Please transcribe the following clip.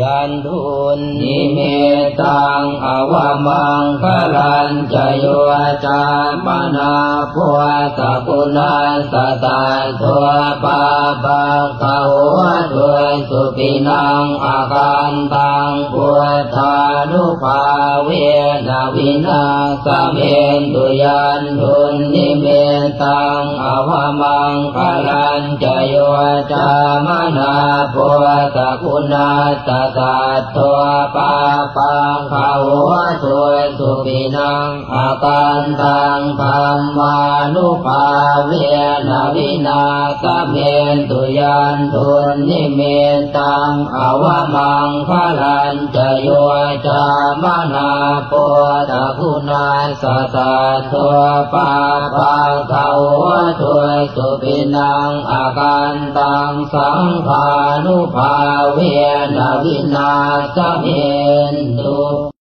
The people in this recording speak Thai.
ยันทุนนิเมตังอวมังคลันจโยจามนาพุสกุณาสตาตัวปาปะกะหัวตัวสุปินังอาการตังพุทธานุภาเวนะวินาสเมนตุยันทุนนิเมตังอวมังคลันจโยจามนา พุสกุณาสตาตัวปาปังขาวตัว สุปินังอาการตังธรรมานุภาเวนะวินาสเมนตุยันทุนนิเมตังอวมังคลันจโยจามนาปุตะคุณาสตาตัวปาปังขาวตัวสุปินังอาการตังสังขานุภาเวนะวินาสเมน